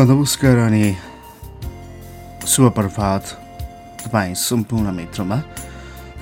नमस्कार अनि शुभ प्रभात तपाईँ सम्पूर्ण मित्रमा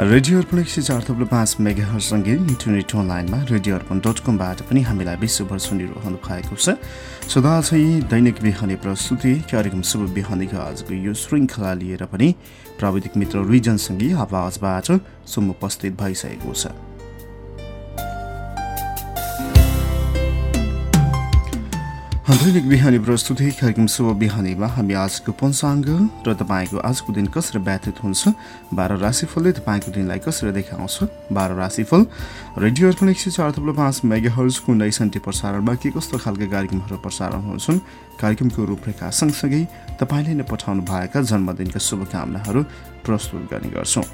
रेडियो अर्पण एक सय चार थप्लो पाँच मेगाहरूसँगै इन्टरनेट अनलाइनमा रेडियो अर्पण डट कमबाट पनि हामीलाई विश्वभर सुनिरहनु भएको छ सदा चाहिँ दैनिक बिहानी प्रस्तुति कार्यक्रम शुभ बिहानीको आजको यो श्रृङ्खला लिएर पनि प्राविधिक मित्र रिजनसँगै आवाजबाट सुम उपस्थित भइसकेको छ दैनिक बिहानी प्रस्तुति कार्यक्रम शुभ बिहानीमा हामी आजको पञ्चाङ्ग र तपाईँको आजको दिन कसरी व्यतीत हुन्छ बाह्र राशिफलले तपाईँको दिनलाई कसरी देखाउँछ बाह्र राशिफल रेडियो अर्पण एक सय चार थप्लो पाँच मेगा हर्जको उन्नाइस घन्टे प्रसारणमा के कस्तो खालका कार्यक्रमहरू प्रसारण हुन्छन् कार्यक्रमको रूपरेखा सँगसँगै तपाईँले नै पठाउनु भएका जन्मदिनका शुभकामनाहरू प्रस्तुत गर्ने गर्छौँ।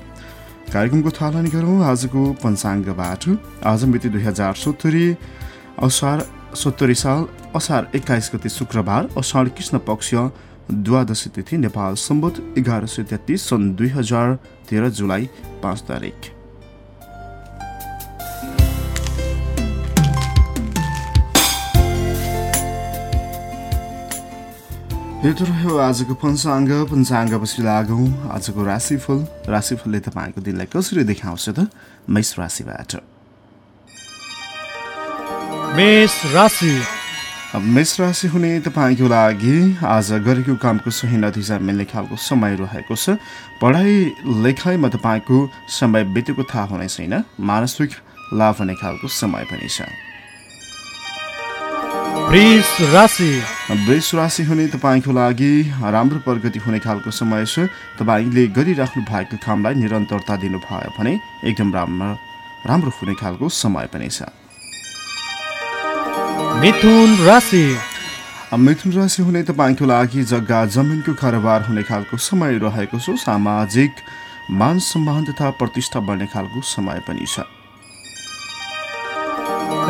कार्यक्रमको थालनी गरौँ आजको पञ्चाङ्गबाट। आज मिति दुई हजार सत्तरी असार सत्तरी साल असार एक्काइस गति शुक्रबार असार कृष्ण पक्ष द्वादशी तिथि नेपाल सम्बत एघार सय तेत्तिस सन् दुई हजार तेह्र जुलाई पाँच तारिक। यो त रह्यो आजको पञ्चाङ्ग पञ्चाङ्गपछि लागौँ। आजको राशिफल राशिफलले तपाईँको दिनलाई कसरी देखाउँछ त? मेष राशिबाट। मेष राशि। अब मेष राशि हुने तपाईँको लागि आज गरेको कामको सही नतिजा मिल्ने खालको समय रहेको छ। पढाइ लेखाइमा तपाईँको समय बितेको थाहा हुने छैन। मानसिक लाभ हुने खालको समय पनि छ। वृष राशि। हुने तपाईँको लागि राम्रो प्रगति हुने खालको समय छ। तपाईँले गरिराख्नु भएको कामलाई निरन्तरता दिनुभयो भने एकदम राम्रो राम्रो हुने खालको समय पनि छ। मिथुन राशि। मिथुन राशि हुने तपाईँको लागि जग्गा जमिनको कारोबार हुने खालको समय रहेको छ। सामाजिक मान सम्मान तथा प्रतिष्ठा बढ्ने खालको समय पनि छ।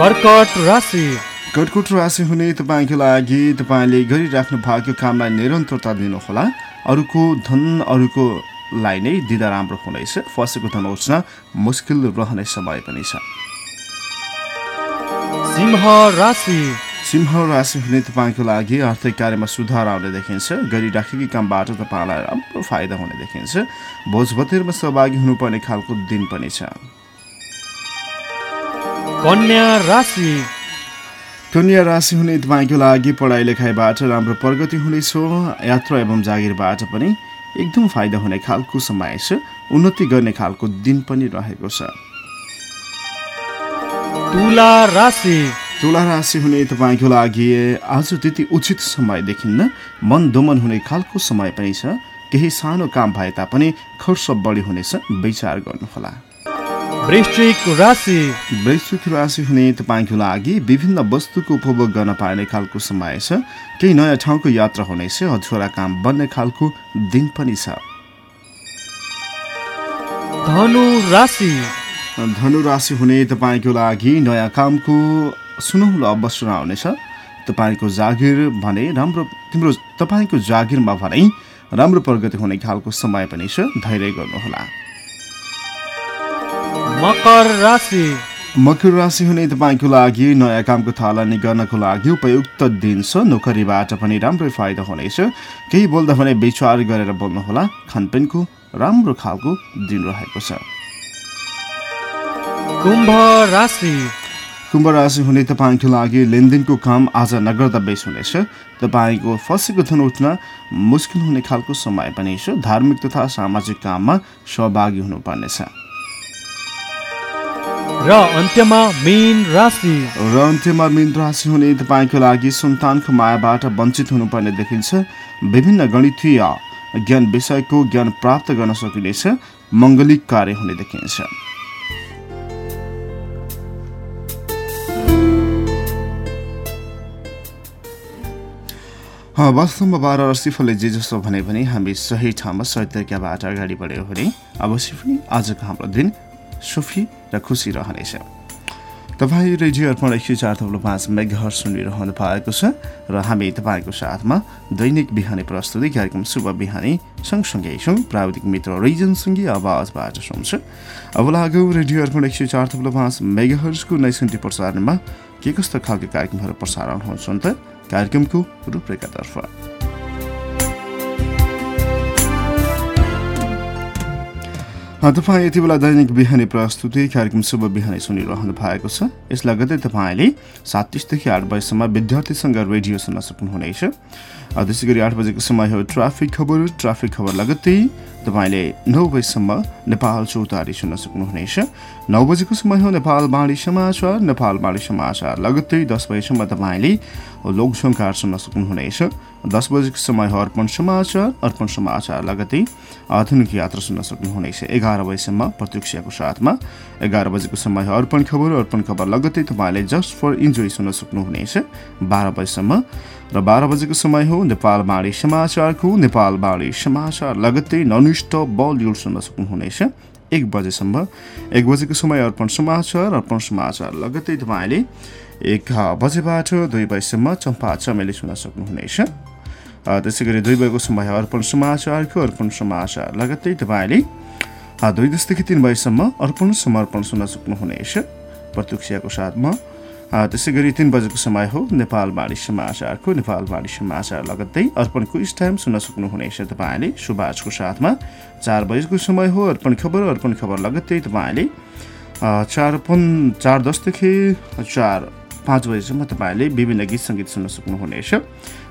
कर्कट राशि। हुने तपाईँको लागि तपाईँले गरिराख्नु भएको कामलाई निरन्तरता दिनुहोला। अरूको धन अरूको लाई नै दिँदा राम्रो हुनेछ। फसेको धन उठ्न मुस्किल रहने समय पनि छ। सिंह राशि। सिंह राशि हुने तपाईँको लागि आर्थिक कार्यमा सुधार आउने देखिन्छ। गरिराखेकै कामबाट तपाईँलाई राम्रो फाइदा हुने देखिन्छ। भोजभतेरमा सहभागी हुनुपर्ने खालको दिन पनि छ। कन्या राशि। कन्या राशि हुने तपाईँको लागि पढाइ लेखाइबाट राम्रो प्रगति हुनेछ। यात्रा एवं जागिरबाट पनि एकदम फाइदा हुने खालको समय छ। उन्नति गर्ने खालको दिन पनि रहेको छ। तुला राशि। तुला राशि हुने तपाईँको लागि आज त्यति उचित समय देखिन्न। मन दोमन हुने खालको समय पनि छ। केही सानो काम भए तापनि खर्च बढी हुनेछ। विचार गर्नुहोला। वृश्चिक राशि। वृश्चिक राशि हुने तपाईँको लागि विभिन्न वस्तुको उपभोग गर्न पाइने खालको समय छ। केही नयाँ ठाउँको यात्रा हुनेछ। अधुरा काम बन्ने खालको दिन पनि छ। धनु राशि। धनु राशि हुने तपाईँको लागि नयाँ कामको सुनौलो अवसर आउनेछ तपाईँको जागिर भने राम्रो तिम्रो तपाईँको जागिरमा भने राम्रो प्रगति हुने खालको समय पनि छ धैर्य गर्नुहोला। मकर राशि। मकर राशि हुने तपाईँको लागि नयाँ कामको थालनी गर्नको लागि उपयुक्त दिन छ नोकरीबाट पनि राम्रै फाइदा हुनेछ। केही बोल्दा भने विचार गरेर बोल्नुहोला खानपिनको राम्रो खालको दिन रहेको छ। कुम्भ राशि। कुम्भ राशि हुने तपाईँको लागि लेनदेनको काम आज नगर्दा बेस हुनेछ। तपाईँको फसेको धन उठ्न मुस्किल हुने खालको समय पनि छ। धार्मिक तथा सामाजिक काममा सहभागी हुनुपर्नेछ। र अन्त्यमा मेन राशि। र अन्त्यमा मीन राशि हुने तपाईँको लागि सन्तानको मायाबाट वञ्चित हुनुपर्ने देखिन्छ। विभिन्न गणितीय ज्ञान विषयको ज्ञान प्राप्त गर्न सकिनेछ। मङ्गलिक कार्य हुने देखिन्छ। वास्तवमा बाह्र राशिफलले जे जसो भने पनि हामी सही ठाउँमा सही तरिकाबाट अगाडि बढ्यौँ भने अवश्य पनि आजको हाम्रो दिन सुखी र खुसी रहनेछ। तपाईँ रेडियो अर्पण एक सय चार थप्लो पाँच मेगाहर सुनिरहनु भएको छ र हामी तपाईँको साथमा दैनिक बिहानी प्रस्तुति कार्यक्रम शुभ बिहानी सँगसँगै छौँ। प्राविधिक मित्र रिजनसँगै आवाजबाट सुन्छ। अब लाग्यो रेडियो अर्पण एक सय चार थप्लो पाँच नैसन्ती प्रसारणमा के कस्ता खालको कार्यक्रमहरू प्रसारण हुन्छन् त? कार्यक्रमको रूपरेखातर्फ तपाईँ यति बेला दैनिक बिहानी प्रस्तुति कार्यक्रम शुभ बिहानी सुनिरहनु भएको छ। यसलाई गर्दै तपाईँले सात तिसदेखि आठ बजीसम्म विद्यार्थीसँग रेडियो सुन्न सक्नुहुनेछ। त्यसै गरी आठ बजेको समय हो ट्राफिक खबर। ट्राफिक खबर लगत्तै तपाईँले नौ बजीसम्म नेपाल चौतारी सुन्न सक्नुहुनेछ। नौ बजेको समय हो नेपाल बाणी समाचार। नेपाल बाणी समाचार लगत्तै दस बजीसम्म तपाईँले लोकसङ्कार सुन्न सक्नुहुनेछ। दस बजेको समय हो अर्पण समाचार। अर्पण समाचार लगत्तै आधुनिक यात्रा सुन्न सक्नुहुनेछ। एघार बजीसम्म प्रतीक्षाको साथमा एघार बजेको समय हो अर्पण खबर। अर्पण खबर लगत्तै तपाईँले जस्ट फर इन्जोय सुन्न सक्नुहुनेछ। बाह्र बजीसम्म र बाह्र बजेको समय हो नेपाल बाणी समाचारको नेपाल बाणी समाचार लगत्तै ननिष्ठ बलिउड सुन्न सक्नुहुनेछ एक बजेसम्म एक बजेको समय अर्पण समाचार अर्पण समाचार लगत्तै तपाईँले एक बजेबाट दुई बजीसम्म चम्पा चमेली सुन्न सक्नुहुनेछ त्यसै गरी दुई बजेको समय अर्पण समाचारको अर्पण समाचार लगत्तै तपाईँले दुई दसदेखि तिन बजीसम्म अर्पण समर्पण सुन्न सक्नुहुनेछ प्रतीक्षाको साथमा त्यसै गरी तिन बजेको समय हो नेपाल बाणी समाचारको नेपाल बाणी समाचार लगत्तै अर्पणको टाइम सुन्न सक्नुहुनेछ तपाईँले। सुभाषको साथमा चार बजेको समय हो अर्पण खबर अर्पण खबर लगत्तै तपाईँले चार पन् चार दसदेखि चार पाँच बजीसम्म तपाईँले विभिन्न गीत सङ्गीत सुन्न सक्नुहुनेछ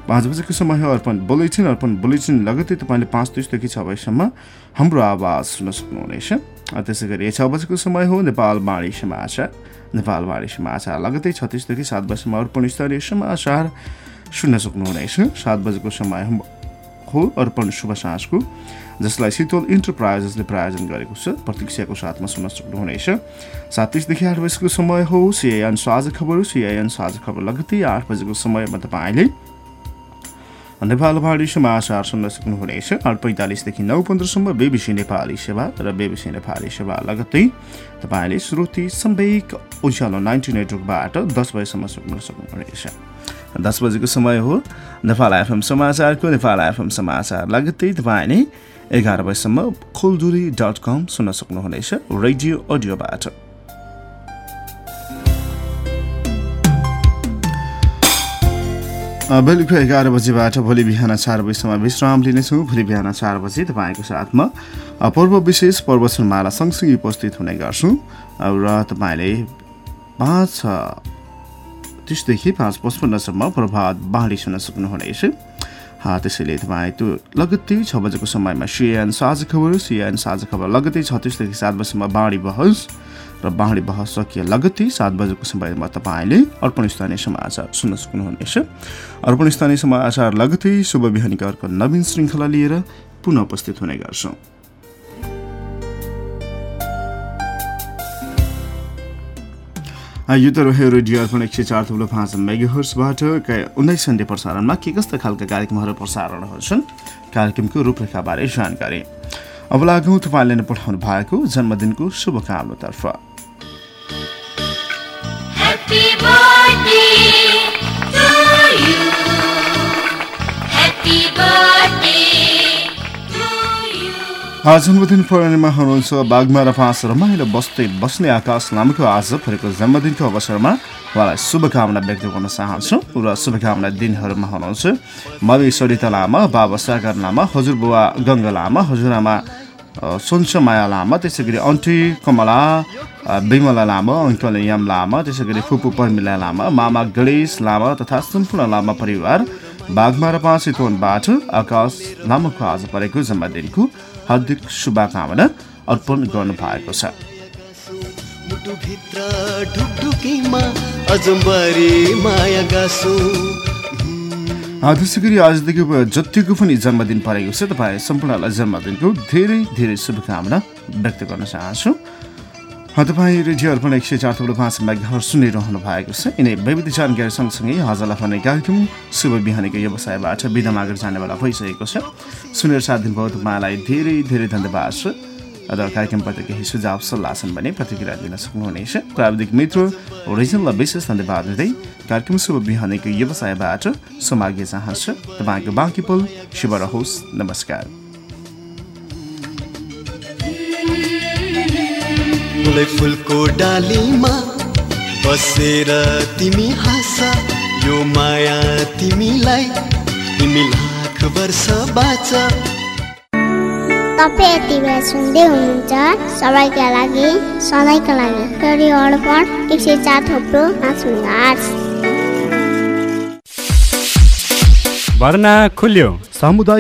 पाँच बजेको समय हो अर्पण बुलेटिन अर्पण बुलेटिन लगत्तै तपाईँले पाँच तिसदेखि छ बजीसम्म हाम्रो आवाज सुन्न सक्नुहुनेछ त्यसै गरी छ बजेको समय हो नेपाल बाणी समाचार। नेपाल बाणी समाचार लगत्तै छत्तिसदेखि सात बजीसम्म अर्पण स्तरीय समाचार। सुन्न सक्नुहुनेछ। सात बजेको समय हो- अर्पण शुभ साँझको जसलाई शीतल इन्टरप्राइजेसले प्रायोजन गरेको छ। प्रतीक्षाको साथमा सुन्न सक्नुहुनेछ। सात तिसदेखि आठ बजीको समय हो सिआइएन साझा खबर सिआइएन साझा खबर लगत्तै आठ बजेको समयमा तपाईँले नेपाल भाडी समाचार सुन्न सक्नुहुनेछ। आठ पैँतालिसदेखि नौ पन्ध्रसम्म बेबिसी नेपाली सेवा र बेबिसी नेपाली सेवा लगत्तै तपाईँले श्रुति सम्वेक उज्यालो नाइन्टी नेटवर्कबाट दस बजीसम्म सुन्न सक्नुहुनेछ। दस बजेको समय हो। नेपाल एफएम समाचारको नेपाल एफएम समाचार लगत्तै तपाईँले एघार बजीसम्म खोलदुरी डट कम सुन्न सक्नुहुनेछ। रेडियो अडियोबाट। बेलुका एघार बजीबाट भोलि बिहान चार बजीसम्म विश्राम लिनेछौँ। भोलि बिहान चार बजी तपाईँको साथमा पर्व विशेष प्रवचनमाला सँगसँगै उपस्थित हुने गर्छौँ। र तपाईँले पाँच तिसदेखि पाँच पचपन्नसम्म प्रभात बाँडी सुन्न सक्नुहुनेछ। त्यसैले तपाईँ त्यो लगत्तै छ बजेको समयमा सिएन साझा खबर सिएन साझा खबर लगत्तै छत्तिसदेखि सात बजीसम्म बाँडी बहस। र बाँडी बहस सकिए लगत्तै सात बजेको समयमा तपाईँले अर्पण स्थानीय समाचार सुन्न सक्नुहुनेछ। अर्पण स्थानीय समाचार लगत्तै शुभ बिहानीका अर्को नवीन श्रृङ्खला लिएर पुनः उपस्थित हुने गर्छौँ। यो त रह्यो रेडियो अर्पण एक सय चार थुप्रो पाँच मेगाहर्सबाट उन्नाइस सन्डे प्रसारणमा के कस्ता खालका कार्यक्रमहरू प्रसारण हुन्छन्? कार्यक्रमको रूपरेखाबारे जानकारी। अब लागौँ तपाईँले नै पठाउनु भएको जन्मदिनको शुभकामनातर्फ। जन्मदिन पर्नेमा हुनुहुन्छ बागमा र पाँच रमाइलो बस्दै बस्ने आकाश लामको आज परेको जन्मदिनको अवसरमा उहाँलाई शुभकामना व्यक्त गर्न चाहन्छु र शुभकामना दिनहरूमा हुनुहुन्छ। मवि सरिता लामा बाबा सागर लामा हजुरबुवा गङ्गा लामा हजुरआमा अ, सोन्छ माया लामा त्यसै गरी अन्टी कमला विमला लामा अङ्कल याम लामा त्यसै गरी फुपू पर्मिला लामा मामा गणेश लामा तथा सम्पूर्ण लामा परिवार बाघमारा पाँच चितवनबाट आकाश लामाको आज परेको जन्मदिनको हार्दिक शुभकामना अर्पण गर्नु भएको छ त्यसै गरी आजदेखि जतिको पनि जन्मदिन परेको छ तपाईँ सम्पूर्णलाई जन्मदिनको धेरै धेरै शुभकामना व्यक्त गर्न चाहन्छु। तपाईँ रेडियो अर्पण एक सय चार थप्लो पाँच मेगाहर सुनिरहनु भएको छ। यिनै विविध जानकारी सँगसँगै हजुरलाई भने कार्यक्रम शुभ बिहानीको व्यवसायबाट बिदा मागेर जाने बेला भइसकेको छ। सुनेर साथ दिनुभयो तपाईँलाई धेरै धेरै धन्यवाद छ। र कार्यक्रमप्रति केही सुझाव सल्लाह छन् भने प्रतिक्रिया दिन सक्नुहुनेछ। प्राविधिक मित्र ओरिजिनललाई विशेष धन्यवाद दिँदै कार्यक्रम शुभ बिहानीको व्यवसायबाट समाग्य चाहन्छु। तपाईँको बाँकी पल शुभ रहोस्। नमस्कार। फुलै फुलको डालीमा बसेर तिमी हाँस यो माया तिमीलाई। तिमी लाख वर्ष बाँच तपाईँ यति बेला सुन्दै हुनुहुन्छ सबैका लागि सधैँका लागि अर्पण एक सय चार थोप्रो। भर्ना खुल्यो सामुदायिक